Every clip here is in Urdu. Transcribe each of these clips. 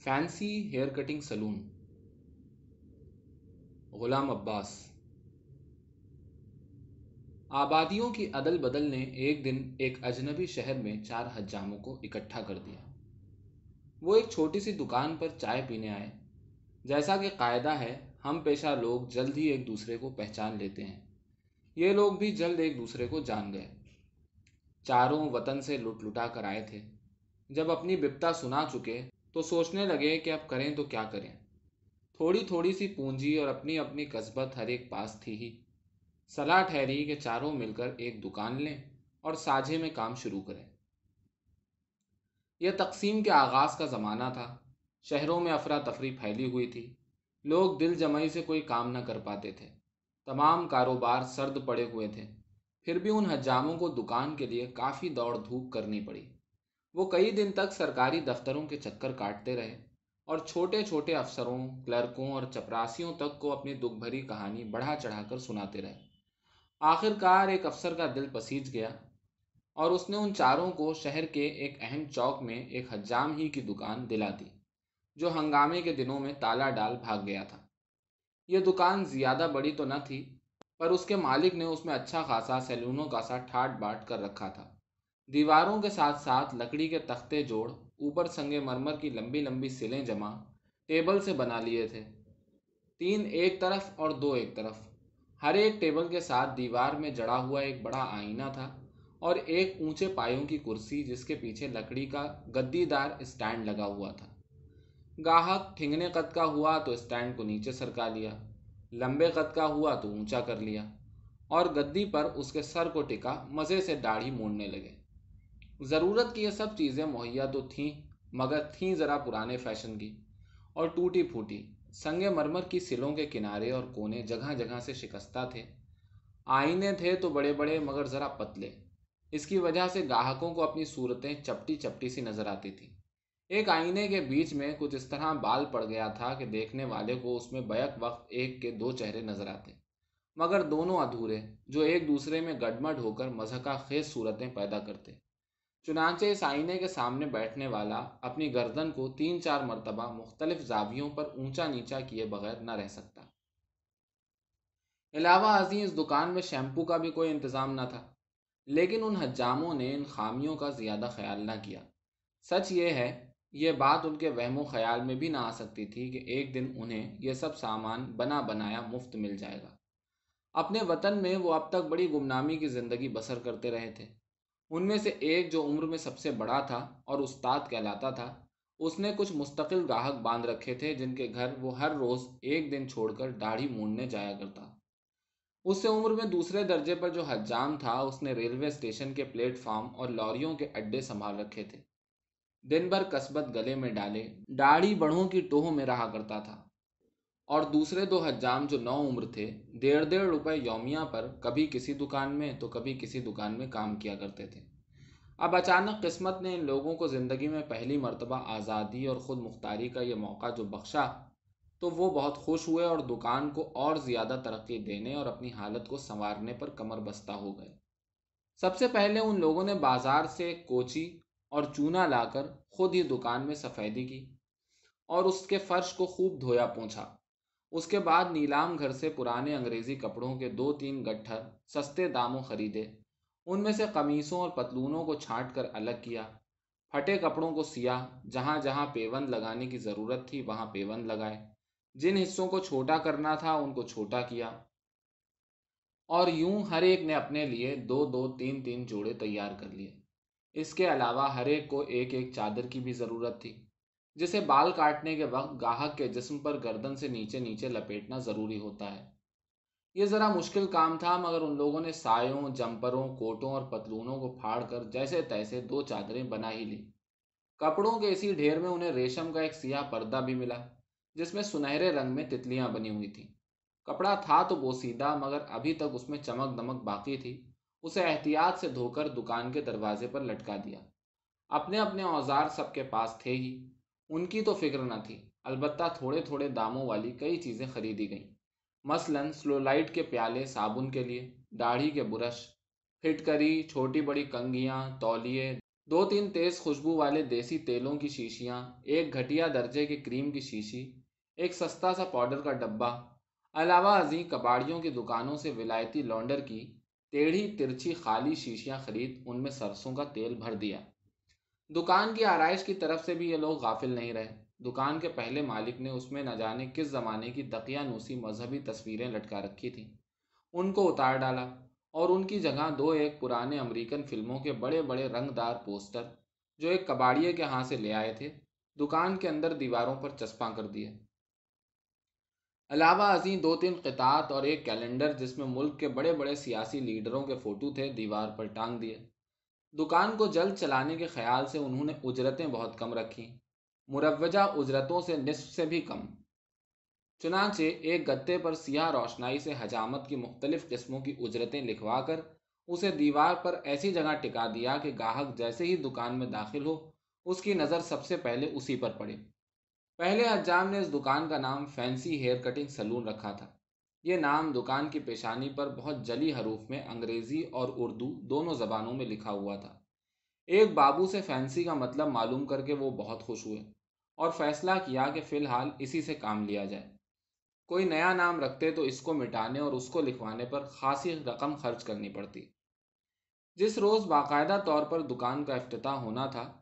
فینسی ہیئر کٹنگ سلون غلام عباس آبادیوں کی عدل بدل نے ایک دن ایک اجنبی شہر میں چار حجاموں کو اکٹھا کر دیا وہ ایک چھوٹی سی دکان پر چائے پینے آئے جیسا کہ قاعدہ ہے ہم پیشہ لوگ جلد ہی ایک دوسرے کو پہچان لیتے ہیں یہ لوگ بھی جلد ایک دوسرے کو جان گئے چاروں وطن سے لٹ لٹا کر آئے تھے جب اپنی بپتا سنا چکے تو سوچنے لگے کہ اب کریں تو کیا کریں۔ تھوڑی تھوڑی سی پونجی اور اپنی اپنی قصبت ہر ایک پاس تھی ہی۔ صلاح ٹھہری کہ چاروں مل کر ایک دکان لیں اور ساجھے میں کام شروع کریں۔ یہ تقسیم کے آغاز کا زمانہ تھا۔ شہروں میں افراتفری پھیلی ہوئی تھی۔ لوگ دل جمعی سے کوئی کام نہ کر پاتے تھے۔ تمام کاروبار سرد پڑے ہوئے تھے۔ پھر بھی ان حجاموں کو دکان کے لیے کافی دوڑ دھوپ کرنی پڑی۔ وہ کئی دن تک سرکاری دفتروں کے چکر کاٹتے رہے اور چھوٹے چھوٹے افسروں، کلرکوں اور چپراسیوں تک کو اپنی دکھ بھری کہانی بڑھا چڑھا کر سناتے رہے۔ آخر کار ایک افسر کا دل پسیج گیا اور اس نے ان چاروں کو شہر کے ایک اہم چوک میں ایک حجام ہی کی دکان دلا دی، جو ہنگامے کے دنوں میں تالا ڈال بھاگ گیا تھا۔ یہ دکان زیادہ بڑی تو نہ تھی، پر اس کے مالک نے اس میں اچھا خاصا سیلونوں کا سا ٹھاٹ باٹ کر رکھا تھا۔ دیواروں کے ساتھ ساتھ لکڑی کے تختے جوڑ، اوپر سنگے مرمر کی لمبی لمبی سلیں جمع، ٹیبل سے بنا لیے تھے۔ تین ایک طرف اور دو ایک طرف۔ ہر ایک ٹیبل کے ساتھ دیوار میں جڑا ہوا ایک بڑا آئینہ تھا اور ایک اونچے پایوں کی کرسی جس کے پیچھے لکڑی کا گدی دار اسٹینڈ لگا ہوا تھا۔ گاہک ٹھنگنے قد کا ہوا تو اسٹینڈ کو نیچے سرکا لیا، لمبے قد کا ہوا تو اونچا کر لیا اور گدی پر اس کے سر کو ٹکا، مزے سے داڑھی مونڈنے لگے۔ ضرورت کی یہ سب چیزیں مہیا تو تھیں، مگر تھیں ذرا پرانے فیشن کی۔ اور ٹوٹی پھوٹی، سنگ مرمر کی سلوں کے کنارے اور کونے جگہ جگہ سے شکستہ تھے۔ آئینے تھے تو بڑے بڑے، مگر ذرا پتلے۔ اس کی وجہ سے گاہکوں کو اپنی صورتیں چپٹی چپٹی سی نظر آتی تھی ایک آئینے کے بیچ میں کچھ اس طرح بال پڑ گیا تھا کہ دیکھنے والے کو اس میں بیک وقت ایک کے دو چہرے نظر آتے۔ مگر دونوں ادھورے، جو ایک دوسرے میں گڈمڈ ہو کر مذہقہ خیز صورتیں پیدا کرتے۔ چنانچہ اس آئینے کے سامنے بیٹھنے والا اپنی گردن کو تین چار مرتبہ مختلف زاویوں پر اونچا نیچا کیے بغیر نہ رہ سکتا۔ علاوہ ازیں اس دکان میں شیمپو کا بھی کوئی انتظام نہ تھا، لیکن ان حجاموں نے ان خامیوں کا زیادہ خیال نہ کیا۔ سچ یہ ہے، یہ بات ان کے وہم و خیال میں بھی نہ آ سکتی تھی کہ ایک دن انہیں یہ سب سامان بنا بنایا مفت مل جائے گا۔ اپنے وطن میں وہ اب تک بڑی گمنامی کی زندگی بسر کرتے رہے تھے۔ ان میں سے ایک جو عمر میں سب سے بڑا تھا اور استاد کہلاتا تھا، اس نے کچھ مستقل گاہک باندھ رکھے تھے جن کے گھر وہ ہر روز ایک دن چھوڑ کر داڑھی مونڈنے جایا کرتا۔ اس سے عمر میں دوسرے درجے پر جو حجام تھا، اس نے ریلوے اسٹیشن کے پلیٹ فارم اور لاریوں کے اڈے سنبھال رکھے تھے۔ دن بھر قصبت گلے میں ڈالے، داڑھی بڑھوں کی ٹوہ میں رہا کرتا تھا۔ اور دوسرے دو حجام جو نو عمر تھے، ڈیڑھ ڈیڑھ روپے یومیہ پر کبھی کسی دکان میں تو کبھی کسی دکان میں کام کیا کرتے تھے۔ اب اچانک قسمت نے ان لوگوں کو زندگی میں پہلی مرتبہ آزادی اور خود مختاری کا یہ موقع جو بخشا، تو وہ بہت خوش ہوئے اور دکان کو اور زیادہ ترقی دینے اور اپنی حالت کو سنوارنے پر کمر بستہ ہو گئے۔ سب سے پہلے ان لوگوں نے بازار سے کوچی اور چونا لا کر خود ہی دکان میں سفیدی کی اور اس کے فرش کو خوب دھویا پونچھا۔ اس کے بعد نیلام گھر سے پرانے انگریزی کپڑوں کے دو تین گٹھر سستے داموں خریدے۔ ان میں سے قمیصوں اور پتلونوں کو چھانٹ کر الگ کیا۔ پھٹے کپڑوں کو سیا جہاں جہاں پیوند لگانے کی ضرورت تھی، وہاں پیوند لگائے۔ جن حصوں کو چھوٹا کرنا تھا، ان کو چھوٹا کیا۔ اور یوں ہر ایک نے اپنے لیے دو دو تین تین جوڑے تیار کر لیے۔ اس کے علاوہ ہر ایک کو ایک ایک چادر کی بھی ضرورت تھی۔ جسے بال کاٹنے کے وقت گاہک کے جسم پر گردن سے نیچے نیچے لپیٹنا ضروری ہوتا ہے۔ یہ ذرا مشکل کام تھا، مگر ان لوگوں نے سایوں، جمپروں، کوٹوں اور پتلونوں کو پھاڑ کر جیسے تیسے دو چادریں بنا ہی لی کپڑوں کے اسی ڈھیر میں انہیں ریشم کا ایک سیاہ پردہ بھی ملا، جس میں سنہرے رنگ میں تتلیاں بنی ہوئی تھیں۔ کپڑا تھا تو بوسیدہ مگر ابھی تک اس میں چمک دمک باقی تھی۔ اسے احتیاط سے دھو کر دکان کے دروازے پر لٹکا دیا۔ اپنے اپنے اوزار سب کے پاس تھے ہی۔ ان کی تو فکر نہ تھی۔ البتہ تھوڑے تھوڑے داموں والی کئی چیزیں خریدی گئیں۔ مثلا سلو لائٹ کے پیالے صابن کے لیے، داڑھی کے برش، پھٹکری، چھوٹی بڑی کنگیاں، تولیے، دو تین تیز خوشبو والے دیسی تیلوں کی شیشیاں، ایک گھٹیا درجے کے کریم کی شیشی، ایک سستا سا پاؤڈر کا ڈبہ۔ علاوہ ازیں کباڑیوں کی دکانوں سے ولایتی لانڈر کی ٹیڑھی ترچھی خالی شیشیاں خرید، ان میں سرسوں کا تیل بھر دیا۔ دکان کی آرائش کی طرف سے بھی یہ لوگ غافل نہیں رہے۔ دکان کے پہلے مالک نے اس میں نہ جانے کس زمانے کی دقیہ نوسی مذہبی تصویریں لٹکا رکھی تھیں۔ ان کو اتار ڈالا اور ان کی جگہ دو ایک پرانے امریکن فلموں کے بڑے بڑے رنگ دار پوسٹر جو ایک کباڑیے کے ہاں سے لے آئے تھے، دکان کے اندر دیواروں پر چسپاں کر دیے۔ علاوہ ازیں دو تین قطعات اور ایک کیلنڈر جس میں ملک کے بڑے بڑے سیاسی لیڈروں کے فوٹو تھے، دیوار پر ٹانگ دیے۔ دکان کو جلد چلانے کے خیال سے انہوں نے اجرتیں بہت کم رکھیں۔ مروجہ اجرتوں سے نصف سے بھی کم۔ چنانچہ ایک گتے پر سیاہ روشنائی سے حجامت کی مختلف قسموں کی اجرتیں لکھوا کر اسے دیوار پر ایسی جگہ ٹکا دیا کہ گاہک جیسے ہی دکان میں داخل ہو، اس کی نظر سب سے پہلے اسی پر پڑے۔ پہلے حجام نے اس دکان کا نام فینسی ہیئر کٹنگ سلون رکھا تھا۔ یہ نام دکان کی پیشانی پر بہت جلی حروف میں انگریزی اور اردو دونوں زبانوں میں لکھا ہوا تھا۔ ایک بابو سے فینسی کا مطلب معلوم کر کے وہ بہت خوش ہوئے اور فیصلہ کیا کہ فی الحال اسی سے کام لیا جائے۔ کوئی نیا نام رکھتے تو اس کو مٹانے اور اس کو لکھوانے پر خاصی رقم خرچ کرنی پڑتی۔ جس روز باقاعدہ طور پر دکان کا افتتاح ہونا تھا،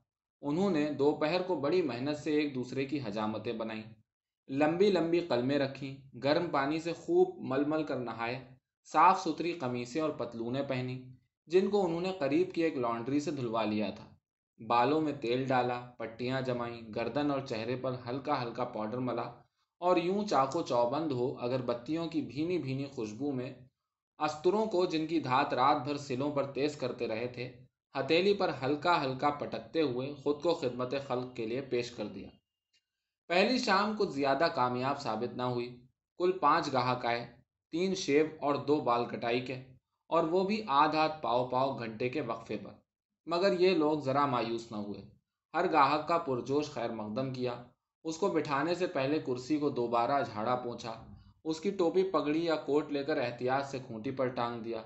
انہوں نے دوپہر کو بڑی محنت سے ایک دوسرے کی حجامتیں بنائیں۔ لمبی لمبی قلمیں رکھیں، گرم پانی سے خوب مل مل کر نہائے صاف ستھری قمیصیں اور پتلونیں پہنی جن کو انہوں نے قریب کی ایک لانڈری سے دھلوا لیا تھا۔ بالوں میں تیل ڈالا، پٹیاں جمائیں، گردن اور چہرے پر ہلکا ہلکا پاؤڈر ملا اور یوں چاقو چوبند ہو اگر بتیوں کی بھینی بھینی خوشبو میں استروں کو جن کی دھات رات بھر سلوں پر تیز کرتے رہے تھے ہتیلی پر ہلکا ہلکا پٹکتے ہوئے خود کو خدمت خلق کے لیے پیش کر دیا۔ پہلی شام کچھ زیادہ کامیاب ثابت نہ ہوئی۔ کل پانچ گاہک آئے، تین شیو اور دو بال کٹائی کے، اور وہ بھی آدھ آدھ پاؤ پاؤ گھنٹے کے وقفے پر۔ مگر یہ لوگ ذرا مایوس نہ ہوئے۔ ہر گاہک کا پرجوش خیر مقدم کیا۔ اس کو بٹھانے سے پہلے کرسی کو دوبارہ جھاڑا پہنچا اس کی ٹوپی پگڑی یا کوٹ لے کر احتیاط سے کھونٹی پر ٹانگ دیا۔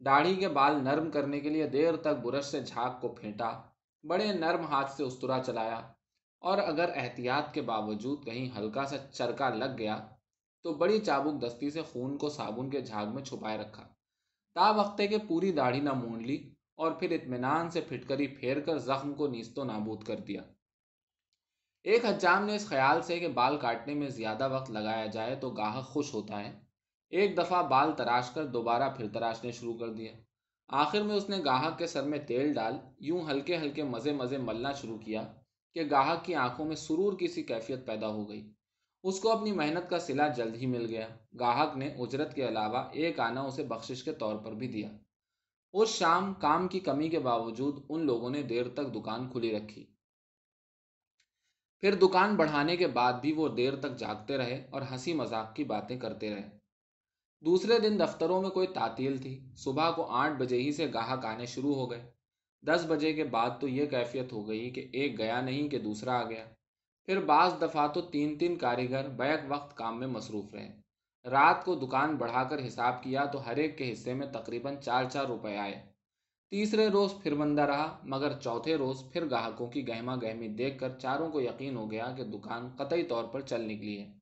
داڑھی کے بال نرم کرنے کے لیے دیر تک برش سے جھاگ کو پھینٹا۔ بڑے نرم ہاتھ سے استرا چلایا۔ اور اگر احتیاط کے باوجود کہیں ہلکا سا چرکا لگ گیا، تو بڑی چابک دستی سے خون کو صابن کے جھاگ میں چھپائے رکھا۔ تا وقتے کے پوری داڑھی نہ مونڈ لی اور پھر اطمینان سے پھٹکری پھیر کر زخم کو نیست و نابود کر دیا۔ ایک حجام نے اس خیال سے کہ بال کاٹنے میں زیادہ وقت لگایا جائے تو گاہک خوش ہوتا ہے۔ ایک دفعہ بال تراش کر دوبارہ پھر تراشنے شروع کر دیا آخر میں اس نے گاہک کے سر میں تیل ڈال، یوں ہلکے ہلکے مزے مزے ملنا شروع کیا۔ کہ گاہک کی آنکھوں میں سرور کی سی کیفیت پیدا ہو گئی۔ اس کو اپنی محنت کا سلا جلد ہی مل گیا۔ گاہک نے اجرت کے علاوہ ایک آنا اسے بخشش کے طور پر بھی دیا۔ اس شام کام کی کمی کے باوجود ان لوگوں نے دیر تک دکان کھلی رکھی۔ پھر دکان بڑھانے کے بعد بھی وہ دیر تک جاگتے رہے اور ہنسی مذاق کی باتیں کرتے رہے۔ دوسرے دن دفتروں میں کوئی تعطیل تھی۔ صبح کو آٹھ بجے ہی سے گاہک آنے شروع ہو گئے۔ دس بجے کے بعد تو یہ کیفیت ہو گئی کہ ایک گیا نہیں کہ دوسرا آ گیا۔ پھر بعض دفعہ تو تین تین کاریگر بیک وقت کام میں مصروف رہے۔ رات کو دکان بڑھا کر حساب کیا تو ہر ایک کے حصے میں تقریباً چار چار روپے آئے۔ تیسرے روز پھر بندہ رہا، مگر چوتھے روز پھر گاہکوں کی گہما گہمی دیکھ کر چاروں کو یقین ہو گیا کہ دکان قطعی طور پر چل نکلی ہے۔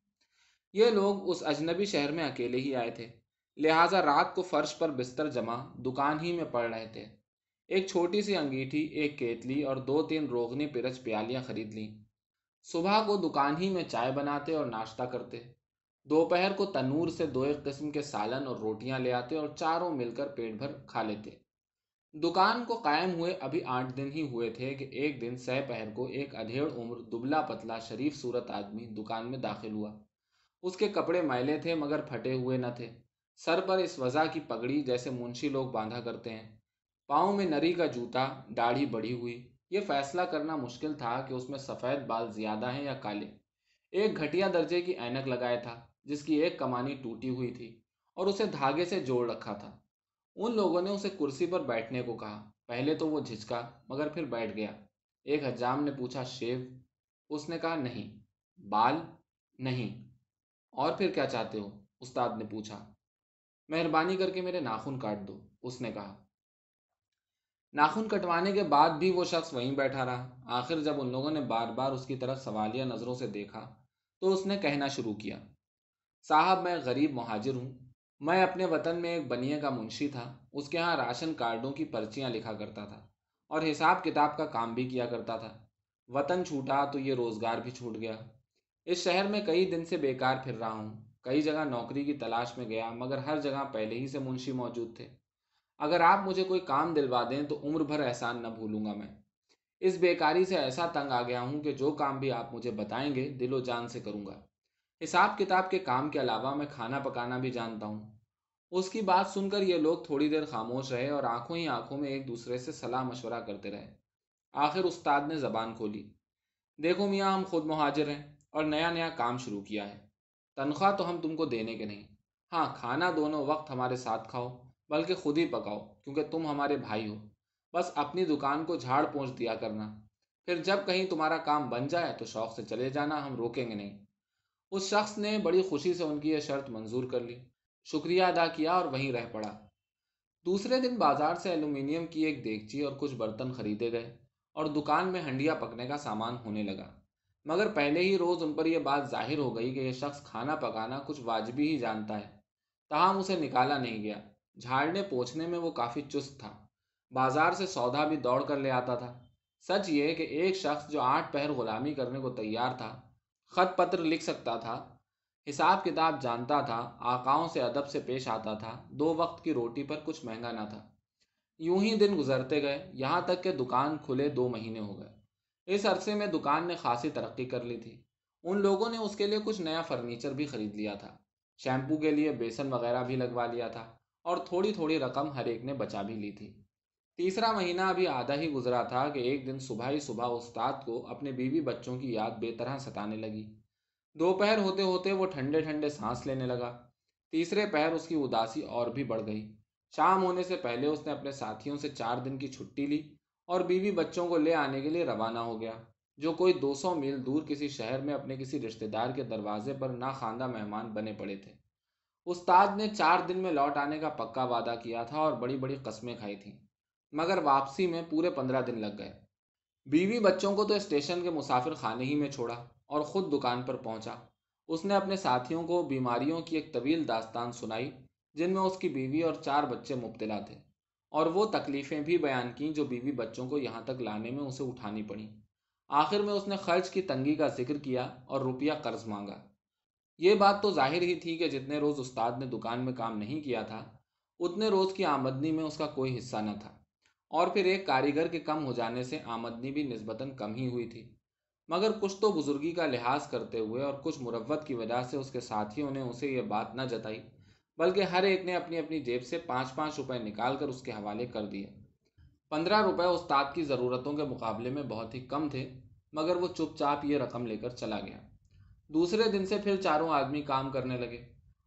یہ لوگ اس اجنبی شہر میں اکیلے ہی آئے تھے، لہٰذا رات کو فرش پر بستر جمع، دکان ہی میں پڑ رہے تھے۔ ایک چھوٹی سی انگیٹھی، ایک کیتلی اور دو تین روغنی پرچ پیالیاں خرید لیں۔ صبح کو دکان ہی میں چائے بناتے اور ناشتہ کرتے۔ دوپہر کو تنور سے دو ایک قسم کے سالن اور روٹیاں لے آتے اور چاروں مل کر پیٹ بھر کھا لیتے۔ دکان کو قائم ہوئے ابھی آٹھ دن ہی ہوئے تھے کہ ایک دن سہ پہر کو ایک ادھیڑ عمر دبلا پتلا شریف صورت آدمی دکان میں داخل ہوا۔ اس کے کپڑے میلے تھے مگر پھٹے ہوئے نہ تھے۔ سر پر اس وضع کی پگڑی جیسے منشی لوگ باندھا کرتے ہیں۔ پاؤں میں نری کا جوتا، داڑھی بڑھی ہوئی۔ یہ فیصلہ کرنا مشکل تھا کہ اس میں سفید بال زیادہ ہیں یا کالے۔ ایک گھٹیا درجے کی اینک لگایا تھا، جس کی ایک کمانی ٹوٹی ہوئی تھی اور اسے دھاگے سے جوڑ رکھا تھا۔ ان لوگوں نے اسے کرسی پر بیٹھنے کو کہا۔ پہلے تو وہ جھجکا، مگر پھر بیٹھ گیا۔ ایک حجام نے پوچھا، شیو، اس نے کہا، نہیں، بال، نہیں۔ اور پھر کیا چاہتے ہو؟ استاد نے پوچھا، مہربانی کر کے میرے ناخن کاٹ دو۔ اس نے کہا ناخن کٹوانے کے بعد بھی وہ شخص وہیں بیٹھا رہا۔ آخر جب ان لوگوں نے بار بار اس کی طرف سوالیہ نظروں سے دیکھا، تو اس نے کہنا شروع کیا، صاحب، میں غریب مہاجر ہوں۔ میں اپنے وطن میں ایک بنیے کا منشی تھا۔ اس کے ہاں راشن کارڈوں کی پرچیاں لکھا کرتا تھا اور حساب کتاب کا کام بھی کیا کرتا تھا۔ وطن چھوٹا تو یہ روزگار بھی چھوٹ گیا۔ اس شہر میں کئی دن سے بیکار پھر رہا ہوں۔ کئی جگہ نوکری کی تلاش میں گیا، مگر ہر جگہ پہلے ہی سے منشی موجود تھے۔ اگر آپ مجھے کوئی کام دلوا دیں تو عمر بھر احسان نہ بھولوں گا میں۔ اس بیکاری سے ایسا تنگ آ گیا ہوں کہ جو کام بھی آپ مجھے بتائیں گے دل و جان سے کروں گا۔ حساب کتاب کے کام کے علاوہ میں کھانا پکانا بھی جانتا ہوں۔ اس کی بات سن کر یہ لوگ تھوڑی دیر خاموش رہے اور آنکھوں ہی آنکھوں میں ایک دوسرے سے صلاح مشورہ کرتے رہے۔ آخر استاد نے زبان کھولی۔ دیکھو میاں، ہم خود مہاجر ہیں اور نیا نیا کام شروع کیا ہے۔ تنخواہ تو ہم تم کو دینے کے نہیں۔ ہاں کھانا دونوں وقت ہمارے ساتھ کھاؤ۔ بلکہ خود ہی پکاؤ، کیونکہ تم ہمارے بھائی ہو۔ بس اپنی دکان کو جھاڑ پہنچ دیا کرنا۔ پھر جب کہیں تمہارا کام بن جائے تو شوق سے چلے جانا، ہم روکیں گے نہیں۔ اس شخص نے بڑی خوشی سے ان کی یہ شرط منظور کر لی۔ شکریہ ادا کیا اور وہیں رہ پڑا۔ دوسرے دن بازار سے ایلومینیم کی ایک دیگچی اور کچھ برتن خریدے گئے اور دکان میں ہنڈیا پکنے کا سامان ہونے لگا۔ مگر پہلے ہی روز ان پر یہ بات ظاہر ہو گئی کہ یہ شخص کھانا پکانا کچھ واجبی ہی جانتا ہے۔ تاہم اسے نکالا نہیں گیا۔ جھاڑنے پوچھنے میں وہ کافی چست تھا۔ بازار سے سودا بھی دوڑ کر لے آتا تھا۔ سچ یہ کہ ایک شخص جو آٹھ پہر غلامی کرنے کو تیار تھا، خط پتر لکھ سکتا تھا، حساب کتاب جانتا تھا، آقاؤں سے ادب سے پیش آتا تھا، دو وقت کی روٹی پر کچھ مہنگا نہ تھا۔ یوں ہی دن گزرتے گئے، یہاں تک کہ دکان کھلے دو مہینے ہو گئے۔ اس عرصے میں دکان نے خاصی ترقی کر لی تھی۔ ان لوگوں نے اس کے لیے کچھ نیا فرنیچر بھی خرید لیا تھا۔ شیمپو کے لیے بیسن وغیرہ بھی لگوا لیا تھا۔ اور تھوڑی تھوڑی رقم ہر ایک نے بچا بھی لی تھی۔ تیسرا مہینہ ابھی آدھا ہی گزرا تھا کہ ایک دن صبح ہی صبح استاد کو اپنے بیوی بچوں کی یاد بے طرح ستانے لگی۔ دوپہر ہوتے ہوتے وہ ٹھنڈے ٹھنڈے سانس لینے لگا۔ تیسرے پہر اس کی اداسی اور بھی بڑھ گئی۔ شام ہونے سے پہلے اس نے اپنے ساتھیوں سے چار دن کی چھٹی لی اور بیوی بچوں کو لے آنے کے لیے روانہ ہو گیا، جو کوئی دو سو میل دور کسی شہر میں اپنے کسی رشتہ دار کے دروازے پر ناخواندہ مہمان بنے پڑے تھے۔ استاد نے چار دن میں لوٹ آنے کا پکا وعدہ کیا تھا اور بڑی بڑی قسمیں کھائی تھیں، مگر واپسی میں پورے پندرہ دن لگ گئے۔ بیوی بچوں کو تو اسٹیشن کے مسافر خانے ہی میں چھوڑا اور خود دکان پر پہنچا۔ اس نے اپنے ساتھیوں کو بیماریوں کی ایک طویل داستان سنائی، جن میں اس کی بیوی اور چار بچے مبتلا تھے۔ اور وہ تکلیفیں بھی بیان کیں جو بیوی بچوں کو یہاں تک لانے میں اسے اٹھانی پڑیں۔ آخر میں اس نے خرچ کی تنگی کا ذکر کیا اور روپیہ قرض مانگا۔ یہ بات تو ظاہر ہی تھی کہ جتنے روز استاد نے دکان میں کام نہیں کیا تھا، اتنے روز کی آمدنی میں اس کا کوئی حصہ نہ تھا۔ اور پھر ایک کاریگر کے کم ہو جانے سے آمدنی بھی نسبتاً کم ہی ہوئی تھی۔ مگر کچھ تو بزرگی کا لحاظ کرتے ہوئے اور کچھ مروت کی وجہ سے اس کے ساتھیوں نے اسے یہ بات نہ جتائی، بلکہ ہر ایک نے اپنی اپنی جیب سے پانچ پانچ روپے نکال کر اس کے حوالے کر دیے۔ پندرہ روپے استاد کی ضرورتوں کے مقابلے میں بہت ہی کم تھے، مگر وہ چپ چاپ یہ رقم لے کر چلا گیا۔ دوسرے دن سے پھر چاروں آدمی کام کرنے لگے۔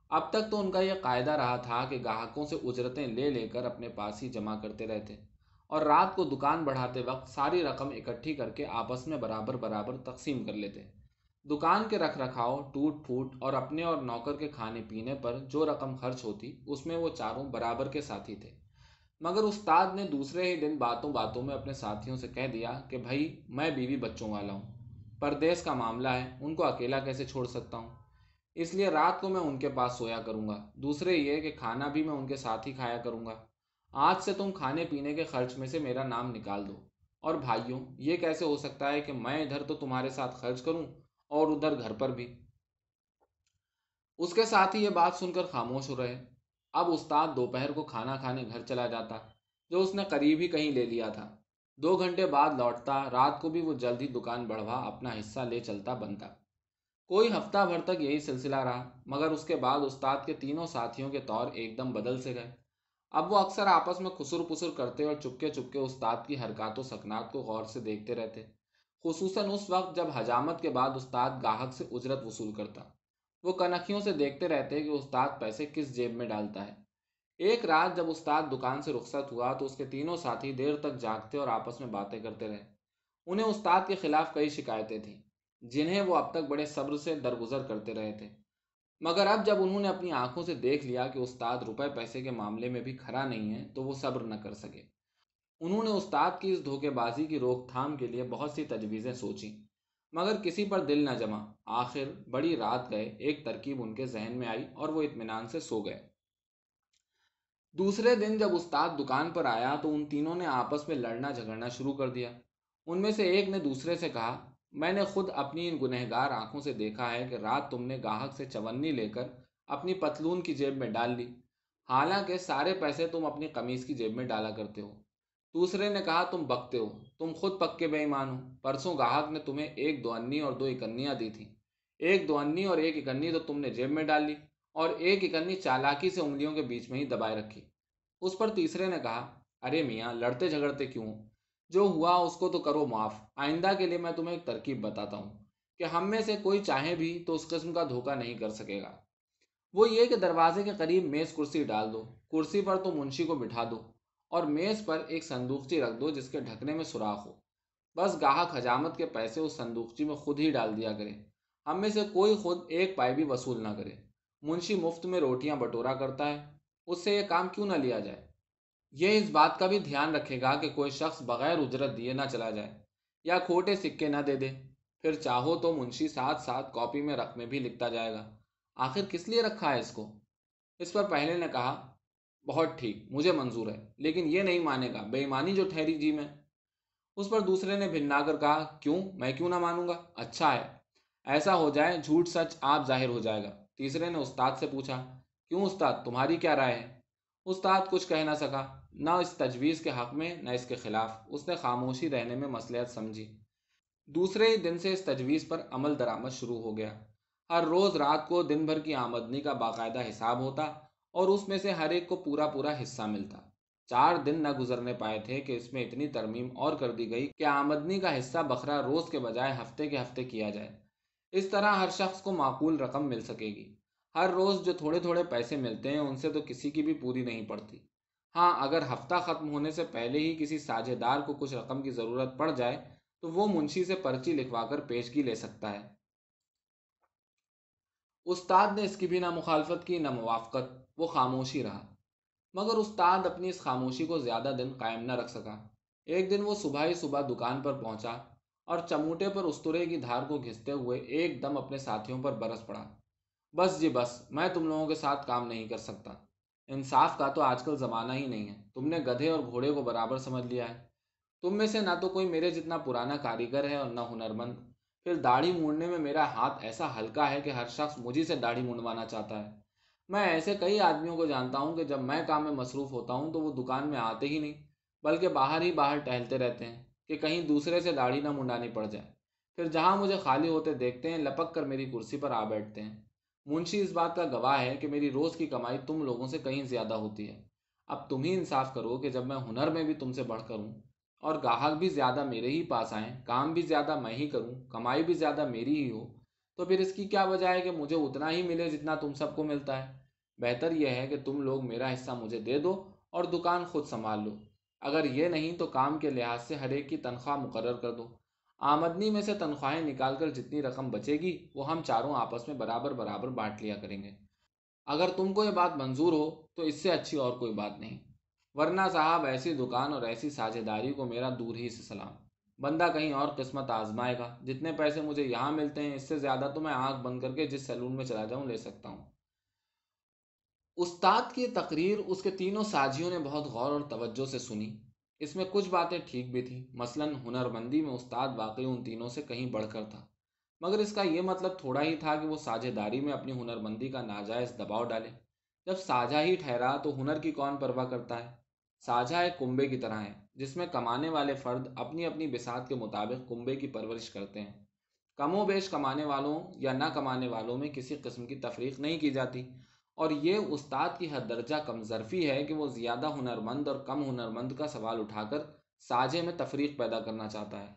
اب تک تو ان کا یہ قاعدہ رہا تھا کہ گاہکوں سے اجرتیں لے لے کر اپنے پاس ہی جمع کرتے رہتے اور رات کو دکان بڑھاتے وقت ساری رقم اکٹھی کر کے آپس میں برابر برابر تقسیم کر لیتے۔ دکان کے رکھ رکھاؤ، ٹوٹ پھوٹ اور اپنے اور نوکر کے کھانے پینے پر جو رقم خرچ ہوتی، اس میں وہ چاروں برابر کے ساتھی تھے۔ مگر استاد نے دوسرے ہی دن باتوں باتوں میں اپنے ساتھیوں سے کہہ دیا کہ بھائی، میں بیوی بچوں والا ہوں۔ پردیس کا معاملہ ہے، ان کو اکیلا کیسے چھوڑ سکتا ہوں؟ اس لیے رات کو میں ان کے پاس سویا کروں گا۔ دوسرے یہ کہ کھانا بھی میں ان کے ساتھ ہی کھایا کروں گا۔ آج سے تم کھانے پینے کے خرچ میں سے میرا نام نکال دو۔ اور بھائیوں، یہ کیسے ہو سکتا ہے کہ میں ادھر تو تمہارے ساتھ خرچ کروں اور ادھر گھر پر بھی؟ اس کے ساتھ ہی یہ بات سن کر خاموش ہو رہے۔ اب استاد دوپہر کو کھانا کھانے گھر چلا جاتا، جو اس نے قریب ہی کہیں لے لیا تھا۔ دو گھنٹے بعد لوٹتا، رات کو بھی وہ جلد ہی دکان بڑھوا، اپنا حصہ لے چلتا بنتا۔ کوئی ہفتہ بھر تک یہی سلسلہ رہا، مگر اس کے بعد استاد کے تینوں ساتھیوں کے طور ایک دم بدل سے گئے۔ اب وہ اکثر آپس میں خسر پسر کرتے اور چپکے چپکے استاد کی حرکات و سکنات کو غور سے دیکھتے رہتے۔ خصوصاً اس وقت جب حجامت کے بعد استاد گاہک سے اجرت وصول کرتا۔ وہ کنکھیوں سے دیکھتے رہتے کہ استاد پیسے کس جیب میں ڈالتا ہے۔ ایک رات جب استاد دکان سے رخصت ہوا تو اس کے تینوں ساتھی دیر تک جاگتے اور آپس میں باتیں کرتے رہے۔ انہیں استاد کے خلاف کئی شکایتیں تھیں، جنہیں وہ اب تک بڑے صبر سے درگزر کرتے رہے تھے۔ مگر اب جب انہوں نے اپنی آنکھوں سے دیکھ لیا کہ استاد روپے پیسے کے معاملے میں بھی کھڑا نہیں ہے، تو وہ صبر نہ کر سکے۔ انہوں نے استاد کی اس دھوکے بازی کی روک تھام کے لیے بہت سی تجویزیں سوچیں، مگر کسی پر دل نہ جما آخر بڑی رات گئے، ایک ترکیب ان کے ذہن میں آئی اور وہ اطمینان سے سو گئے۔ دوسرے دن جب استاد دکان پر آیا تو ان تینوں نے آپس میں لڑنا جھگڑنا شروع کر دیا۔ ان میں سے ایک نے دوسرے سے کہا، میں نے خود اپنی ان گنہگار آنکھوں سے دیکھا ہے کہ رات تم نے گاہک سے چونی لے کر اپنی پتلون کی جیب میں ڈال لی۔ حالانکہ سارے پیسے تم اپنی قمیض کی جیب میں ڈالا کرتے ہو۔ دوسرے نے کہا، تم بکتے ہو۔ تم خود پکے بے ایمان ہو۔ پرسوں گاہک نے تمہیں ایک دو انی اور دو اکنیاں دی تھیں۔ ایک دو انی اور ایک اکنی تو تم نے جیب میں ڈال لی۔ اور ایک اکنی چالاکی سے انگلیوں کے بیچ میں ہی دبائے رکھی۔ اس پر تیسرے نے کہا، ارے میاں، لڑتے جھگڑتے کیوں؟ جو ہوا اس کو تو کرو معاف۔ آئندہ کے لیے میں تمہیں ایک ترکیب بتاتا ہوں کہ ہم میں سے کوئی چاہے بھی تو اس قسم کا دھوکہ نہیں کر سکے گا۔ وہ یہ کہ دروازے کے قریب میز کرسی ڈال دو۔ کرسی پر تو منشی کو بٹھا دو اور میز پر ایک صندوقچی رکھ دو جس کے ڈھکنے میں سوراخ ہو۔ بس گاہک حجامت کے پیسے اس صندوقچی میں خود ہی ڈال دیا کرے۔ ہم میں سے کوئی خود ایک پائی بھی وصول نہ کرے۔ منشی مفت میں روٹیاں بٹورا کرتا ہے، اس سے یہ کام کیوں نہ لیا جائے؟ یہ اس بات کا بھی دھیان رکھے گا کہ کوئی شخص بغیر اجرت دیے نہ چلا جائے یا کھوٹے سکے نہ دے دے۔ پھر چاہو تو منشی ساتھ ساتھ کاپی میں رقمیں بھی لکھتا جائے گا۔ آخر کس لیے رکھا ہے اس کو؟ اس پر پہلے نے کہا، بہت ٹھیک، مجھے منظور ہے، لیکن یہ نہیں مانے گا، بے ایمانی جو ٹھہری جی میں۔ اس پر دوسرے نے بھنا کر کہا، کیوں؟ میں کیوں نہ مانوں گا؟ اچھا ہے، ایسا ہو جائے، جھوٹ سچ آپ ظاہر ہو جائے گا۔ تیسرے نے استاد سے پوچھا، کیوں استاد، تمہاری کیا رائے ہے؟ استاد کچھ کہہ نہ سکا، نہ اس تجویز کے حق میں، نہ اس کے خلاف۔ اس نے خاموشی رہنے میں مصلحت سمجھی۔ دوسرے ہی دن سے اس تجویز پر عمل درآمد شروع ہو گیا۔ ہر روز رات کو دن بھر کی آمدنی کا باقاعدہ حساب ہوتا اور اس میں سے ہر ایک کو پورا پورا حصہ ملتا۔ چار دن نہ گزرنے پائے تھے کہ اس میں اتنی ترمیم اور کر دی گئی کہ آمدنی کا حصہ بکرا روز کے بجائے ہفتے کے ہفتے کیا جائے۔ اس طرح ہر شخص کو معقول رقم مل سکے گی۔ ہر روز جو تھوڑے تھوڑے پیسے ملتے ہیں، ان سے تو کسی کی بھی پوری نہیں پڑتی۔ ہاں اگر ہفتہ ختم ہونے سے پہلے ہی کسی ساجھے دار کو کچھ رقم کی ضرورت پڑ جائے، تو وہ منشی سے پرچی لکھوا کر پیشگی لے سکتا ہے۔ استاد نے اس کی بھی نہ مخالفت کی، نہ موافقت، وہ خاموشی رہا۔ مگر استاد اپنی اس خاموشی کو زیادہ دن قائم نہ رکھ سکا۔ ایک دن وہ صبح ہی صبح دکان پر پہنچا۔ اور چموٹے پر استرے کی دھار کو گھستے ہوئے ایک دم اپنے ساتھیوں پر برس پڑا۔ بس جی بس، میں تم لوگوں کے ساتھ کام نہیں کر سکتا۔ انصاف کا تو آج کل زمانہ ہی نہیں ہے۔ تم نے گدھے اور گھوڑے کو برابر سمجھ لیا ہے۔ تم میں سے نہ تو کوئی میرے جتنا پرانا کاریگر ہے اور نہ ہنرمند پھر داڑھی مونڈنے میں میرا ہاتھ ایسا ہلکا ہے کہ ہر شخص مجھے سے داڑھی مونڈوانا چاہتا ہے۔ میں ایسے کئی آدمیوں کو جانتا ہوں کہ جب میں کام میں مصروف ہوتا ہوں تو وہ دکان میں آتے ہی نہیں، بلکہ باہر ہی باہر ٹہلتے رہتے ہیں۔ کہ کہیں دوسرے سے داڑھی نہ منڈانی پڑ جائے۔ پھر جہاں مجھے خالی ہوتے دیکھتے ہیں، لپک کر میری کرسی پر آ بیٹھتے ہیں۔ منشی اس بات کا گواہ ہے کہ میری روز کی کمائی تم لوگوں سے کہیں زیادہ ہوتی ہے۔ اب تم ہی انصاف کرو کہ جب میں ہنر میں بھی تم سے بڑھ کر ہوں اور گاہک بھی زیادہ میرے ہی پاس آئیں، کام بھی زیادہ میں ہی کروں، کمائی بھی زیادہ میری ہی ہو، تو پھر اس کی کیا وجہ ہے کہ مجھے اتنا ہی ملے جتنا تم سب کو ملتا ہے؟ بہتر یہ ہے کہ تم لوگ میرا حصہ مجھے دے دو اور دکان خود سنبھال لو۔ اگر یہ نہیں تو کام کے لحاظ سے ہر ایک کی تنخواہ مقرر کر دو۔ آمدنی میں سے تنخواہیں نکال کر جتنی رقم بچے گی، وہ ہم چاروں آپس میں برابر برابر بانٹ لیا کریں گے۔ اگر تم کو یہ بات منظور ہو تو اس سے اچھی اور کوئی بات نہیں۔ ورنہ صاحب، ایسی دکان اور ایسی ساجھے داری کو میرا دور ہی سے سلام۔ بندہ کہیں اور قسمت آزمائے گا۔ جتنے پیسے مجھے یہاں ملتے ہیں، اس سے زیادہ تو میں آنکھ بند کر کے جس سیلون میں چلا جاؤں لے سکتا ہوں۔ استاد کی تقریر اس کے تینوں ساجیوں نے بہت غور اور توجہ سے سنی۔ اس میں کچھ باتیں ٹھیک بھی تھیں۔ مثلا ہنر مندی میں استاد واقعی ان تینوں سے کہیں بڑھ کر تھا، مگر اس کا یہ مطلب تھوڑا ہی تھا کہ وہ ساجھے داری میں اپنی ہنر مندی کا ناجائز دباؤ ڈالے جب ساجھا ہی ٹھہرا تو ہنر کی کون پرواہ کرتا ہے؟ ساجھا ایک کنبے کی طرح ہے، جس میں کمانے والے فرد اپنی اپنی بساط کے مطابق کنبے کی پرورش کرتے ہیں۔ کم و بیش کمانے والوں یا نہ کمانے والوں میں کسی قسم کی تفریق نہیں کی جاتی۔ اور یہ استاد کی حد درجہ کم ظرفی ہے کہ وہ زیادہ ہنرمند اور کم ہنرمند کا سوال اٹھا کر ساجھے میں تفریق پیدا کرنا چاہتا ہے۔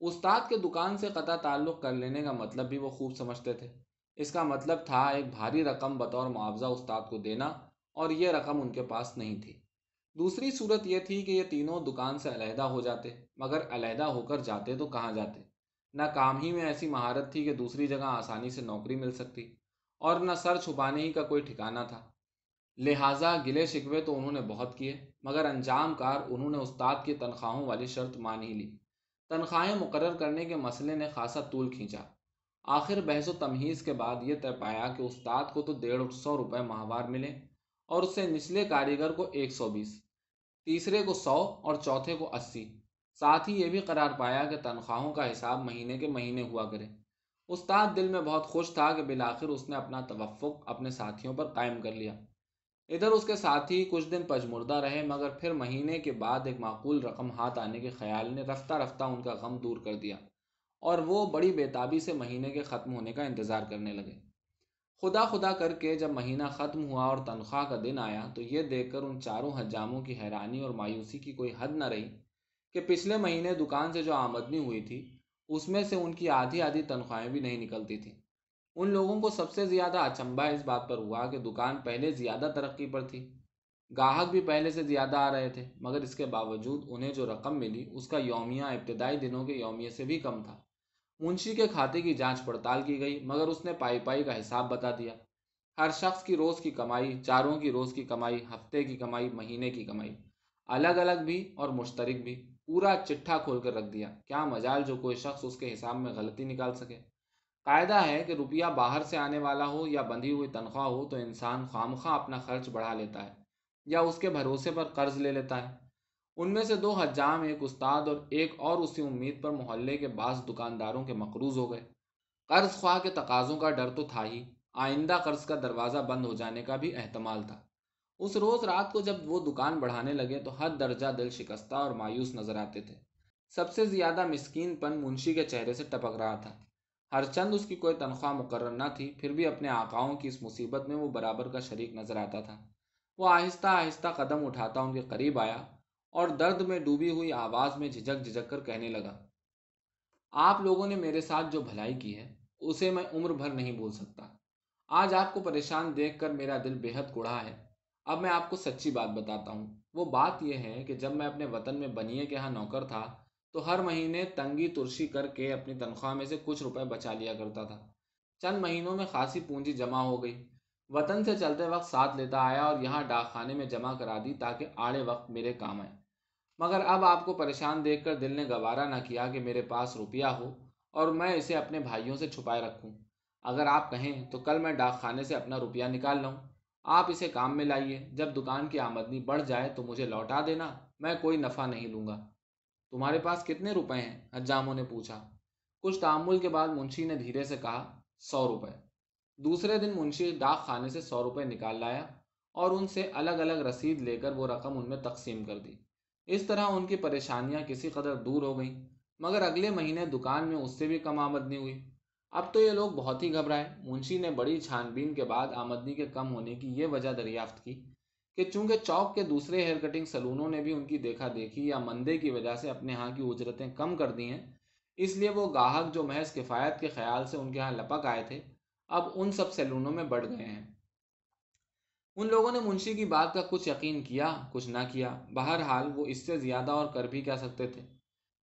استاد کے دکان سے قطع تعلق کر لینے کا مطلب بھی وہ خوب سمجھتے تھے۔ اس کا مطلب تھا ایک بھاری رقم بطور معاوضہ استاد کو دینا اور یہ رقم ان کے پاس نہیں تھی۔ دوسری صورت یہ تھی کہ یہ تینوں دکان سے علیحدہ ہو جاتے، مگر علیحدہ ہو کر جاتے تو کہاں جاتے؟ نہ کام ہی میں ایسی مہارت تھی کہ دوسری جگہ آسانی سے نوکری مل سکتی۔ اور نہ سر چھپانے ہی کا کوئی ٹھکانہ تھا۔ لہٰذا گلے شکوے تو انہوں نے بہت کیے، مگر انجام کار انہوں نے استاد کی تنخواہوں والی شرط مان ہی لی۔ تنخواہیں مقرر کرنے کے مسئلے نے خاصا طول کھینچا۔ آخر بحث و تمہیز کے بعد یہ طے پایا کہ استاد کو تو ڈیڑھ سو روپے ماہوار ملے اور اس سے نچلے کاریگر کو ایک سو بیس، تیسرے کو سو اور چوتھے کو اسی۔ ساتھ ہی یہ بھی قرار پایا کہ تنخواہوں کا حساب مہینے کے مہینے ہوا کرے۔ استاد دل میں بہت خوش تھا کہ بالآخر اس نے اپنا توفق اپنے ساتھیوں پر قائم کر لیا۔ ادھر اس کے ساتھی کچھ دن پجمردہ رہے، مگر پھر مہینے کے بعد ایک معقول رقم ہاتھ آنے کے خیال نے رفتہ رفتہ ان کا غم دور کر دیا اور وہ بڑی بیتابی سے مہینے کے ختم ہونے کا انتظار کرنے لگے۔ خدا خدا کر کے جب مہینہ ختم ہوا اور تنخواہ کا دن آیا، تو یہ دیکھ کر ان چاروں حجاموں کی حیرانی اور مایوسی کی کوئی حد نہ رہی کہ پچھلے مہینے دکان سے جو آمدنی ہوئی تھی اس میں سے ان کی آدھی آدھی تنخواہیں بھی نہیں نکلتی تھیں۔ ان لوگوں کو سب سے زیادہ اچمبا اس بات پر ہوا کہ دکان پہلے زیادہ ترقی پر تھی۔ گاہک بھی پہلے سے زیادہ آ رہے تھے، مگر اس کے باوجود انہیں جو رقم ملی، اس کا یومیہ ابتدائی دنوں کے یومیہ سے بھی کم تھا۔ منشی کے کھاتے کی جانچ پڑتال کی گئی، مگر اس نے پائی پائی کا حساب بتا دیا۔ ہر شخص کی روز کی کمائی، چاروں کی روز کی کمائی، ہفتے کی کمائی، مہینے کی کمائی، الگ الگ بھی اور مشترک بھی۔ پورا چٹھا کھول کر رکھ دیا۔ کیا مجال جو کوئی شخص اس کے حساب میں غلطی نکال سکے؟ قاعدہ ہے کہ روپیہ باہر سے آنے والا ہو یا بندھی ہوئی تنخواہ ہو تو انسان خامخواہ اپنا خرچ بڑھا لیتا ہے یا اس کے بھروسے پر قرض لے لیتا ہے۔ ان میں سے دو حجام، ایک استاد اور ایک اور اسی امید پر محلے کے بعض دکانداروں کے مقروض ہو گئے۔ قرض خواہ کے تقاضوں کا ڈر تو تھا ہی۔ آئندہ قرض کا دروازہ بند ہو جانے کا بھی احتمال تھا۔ اس روز رات کو جب وہ دکان بڑھانے لگے تو حد درجہ دل شکستہ اور مایوس نظر آتے تھے۔ سب سے زیادہ مسکین پن منشی کے چہرے سے ٹپک رہا تھا۔ ہر چند اس کی کوئی تنخواہ مقرر نہ تھی، پھر بھی اپنے آقاؤں کی اس مصیبت میں وہ برابر کا شریک نظر آتا تھا۔ وہ آہستہ آہستہ قدم اٹھاتا ان کے قریب آیا اور درد میں ڈوبی ہوئی آواز میں جھجک جھجک کر کہنے لگا، آپ لوگوں نے میرے ساتھ جو بھلائی کی ہے، اسے میں عمر بھر نہیں بھول سکتا۔ آج آپ کو پریشان دیکھ کر میرا دل بے حد کوڑا ہے۔ اب میں آپ کو سچی بات بتاتا ہوں۔ وہ بات یہ ہے کہ جب میں اپنے وطن میں بنیے کے ہاں نوکر تھا، تو ہر مہینے تنگی ترشی کر کے اپنی تنخواہ میں سے کچھ روپے بچا لیا کرتا تھا۔ چند مہینوں میں خاصی پونجی جمع ہو گئی۔ وطن سے چلتے وقت ساتھ لیتا آیا اور یہاں ڈاک خانے میں جمع کرا دی تاکہ آڑے وقت میرے کام آئے۔ مگر اب آپ کو پریشان دیکھ کر دل نے گوارا نہ کیا کہ میرے پاس روپیہ ہو اور میں اسے اپنے بھائیوں سے چھپائے رکھوں۔ اگر آپ کہیں تو کل میں ڈاک خانے سے اپنا روپیہ نکال لوں۔ آپ اسے کام میں لائیے۔ جب دکان کی آمدنی بڑھ جائے تو مجھے لوٹا دینا، میں کوئی نفع نہیں لوں گا۔ تمہارے پاس کتنے روپے ہیں؟ حجاموں نے پوچھا۔ کچھ تعمل کے بعد منشی نے دھیرے سے کہا، سو روپے۔ دوسرے دن منشی ڈاک خانے سے سو روپے نکال لایا اور ان سے الگ الگ رسید لے کر وہ رقم ان میں تقسیم کر دی۔ اس طرح ان کی پریشانیاں کسی قدر دور ہو گئیں، مگر اگلے مہینے دکان میں اس سے بھی کم آمدنی ہوئی۔ اب تو یہ لوگ بہت ہی گھبرائے۔ منشی نے بڑی چھان بین کے بعد آمدنی کے کم ہونے کی یہ وجہ دریافت کی کہ چونکہ چوک کے دوسرے ہیئر کٹنگ سلونوں نے بھی ان کی دیکھا دیکھی یا مندے کی وجہ سے اپنے ہاں کی اجرتیں کم کر دی ہیں، اس لیے وہ گاہک جو محض کفایت کے خیال سے ان کے ہاں لپک آئے تھے، اب ان سب سیلونوں میں بڑھ گئے ہیں۔ ان لوگوں نے منشی کی بات کا کچھ یقین کیا، کچھ نہ کیا۔ بہرحال وہ اس سے زیادہ اور کر بھی کیا سکتے تھے۔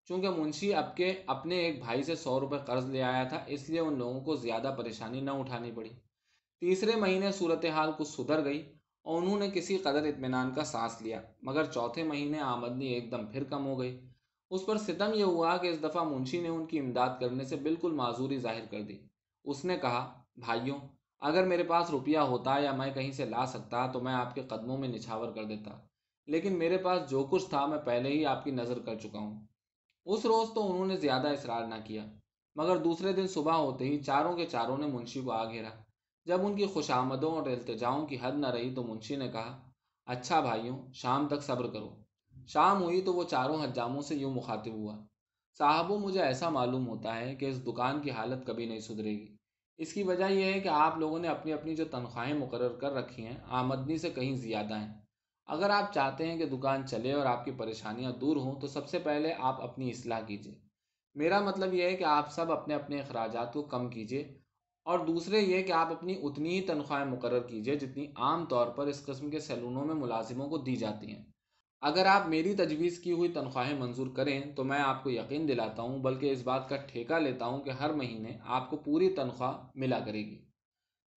چونکہ منشی اب کے اپنے ایک بھائی سے سو روپے قرض لے آیا تھا، اس لیے ان لوگوں کو زیادہ پریشانی نہ اٹھانی پڑی۔ تیسرے مہینے صورتحال کچھ سدھر گئی اور انہوں نے کسی قدر اطمینان کا سانس لیا، مگر چوتھے مہینے آمدنی ایک دم پھر کم ہو گئی۔ اس پر ستم یہ ہوا کہ اس دفعہ منشی نے ان کی امداد کرنے سے بالکل معذوری ظاہر کر دی۔ اس نے کہا، بھائیوں، اگر میرے پاس روپیہ ہوتا یا میں کہیں سے لا سکتا تو میں آپ کے قدموں میں نچھاور کر دیتا، لیکن میرے پاس جو کچھ تھا میں پہلے ہی آپ کی نظر کر چکا ہوں۔ اس روز تو انہوں نے زیادہ اصرار نہ کیا، مگر دوسرے دن صبح ہوتے ہی چاروں کے چاروں نے منشی کو آ گھیرا۔ جب ان کی خوش آمدوں اور التجاؤں کی حد نہ رہی تو منشی نے کہا اچھا بھائیوں، شام تک صبر کرو۔ شام ہوئی تو وہ چاروں حجاموں سے یوں مخاطب ہوا۔ صاحبوں مجھے ایسا معلوم ہوتا ہے کہ اس دکان کی حالت کبھی نہیں سدھرے گی۔ اس کی وجہ یہ ہے کہ آپ لوگوں نے اپنی اپنی جو تنخواہیں مقرر کر رکھی ہیں، آمدنی سے کہیں زیادہ ہیں۔ اگر آپ چاہتے ہیں کہ دکان چلے اور آپ کی پریشانیاں دور ہوں، تو سب سے پہلے آپ اپنی اصلاح کیجیے میرا مطلب یہ ہے کہ آپ سب اپنے اپنے اخراجات کو کم کیجیے اور دوسرے یہ کہ آپ اپنی اتنی ہی تنخواہیں مقرر کیجیے جتنی عام طور پر اس قسم کے سیلونوں میں ملازموں کو دی جاتی ہیں۔ اگر آپ میری تجویز کی ہوئی تنخواہیں منظور کریں، تو میں آپ کو یقین دلاتا ہوں، بلکہ اس بات کا ٹھیکہ لیتا ہوں کہ ہر مہینے آپ کو پوری تنخواہ ملا کرے گی۔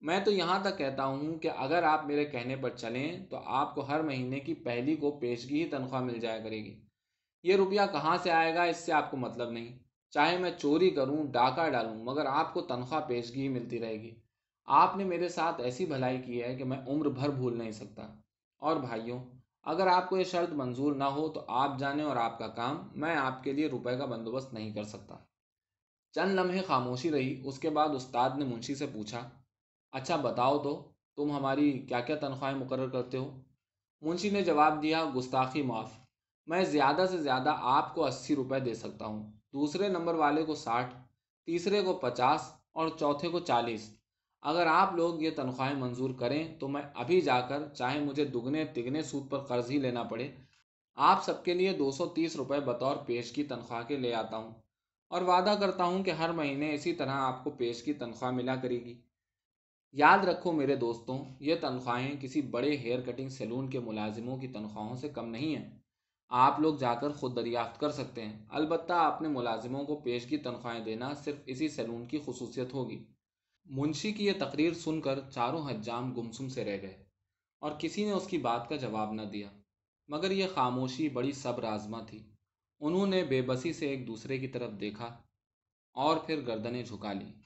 میں تو یہاں تک کہتا ہوں کہ اگر آپ میرے کہنے پر چلیں تو آپ کو ہر مہینے کی پہلی کو پیشگی ہی تنخواہ مل جایا کرے گی۔ یہ روپیہ کہاں سے آئے گا اس سے آپ کو مطلب نہیں۔ چاہے میں چوری کروں، ڈاکہ ڈالوں، مگر آپ کو تنخواہ پیشگی ہی ملتی رہے گی۔ آپ نے میرے ساتھ ایسی بھلائی کی ہے کہ میں عمر بھر بھول نہیں سکتا۔ اور بھائیوں، اگر آپ کو یہ شرط منظور نہ ہو تو آپ جانیں اور آپ کا کام، میں آپ کے لیے روپے کا بندوبست نہیں کر سکتا۔ چند لمحے خاموشی رہی، اس کے بعد استاد نے منشی سے پوچھا اچھا بتاؤ تو، تم ہماری کیا کیا تنخواہیں مقرر کرتے ہو؟ منشی نے جواب دیا، گستاخی معاف۔ میں زیادہ سے زیادہ آپ کو اسی روپے دے سکتا ہوں۔ دوسرے نمبر والے کو ساٹھ، تیسرے کو پچاس اور چوتھے کو چالیس۔ اگر آپ لوگ یہ تنخواہیں منظور کریں تو میں ابھی جا کر چاہے مجھے دگنے تگنے سود پر قرض ہی لینا پڑے۔ آپ سب کے لیے دو سو تیس روپے بطور پیش کی تنخواہ کے لے آتا ہوں۔ اور وعدہ کرتا ہوں کہ ہر مہینے اسی طرح آپ کو پیش کی تنخواہ ملا کرے گی۔ یاد رکھو میرے دوستوں، یہ تنخواہیں کسی بڑے ہیئر کٹنگ سیلون کے ملازموں کی تنخواہوں سے کم نہیں ہیں۔ آپ لوگ جا کر خود دریافت کر سکتے ہیں۔ البتہ اپنے ملازموں کو پیش کی تنخواہیں دینا صرف اسی سیلون کی خصوصیت ہوگی۔ منشی کی یہ تقریر سن کر چاروں حجام گمسم سے رہ گئے اور کسی نے اس کی بات کا جواب نہ دیا۔ مگر یہ خاموشی بڑی صبر آزما تھی۔ انہوں نے بے بسی سے ایک دوسرے کی طرف دیکھا اور پھر گردنیں جھکا لیں۔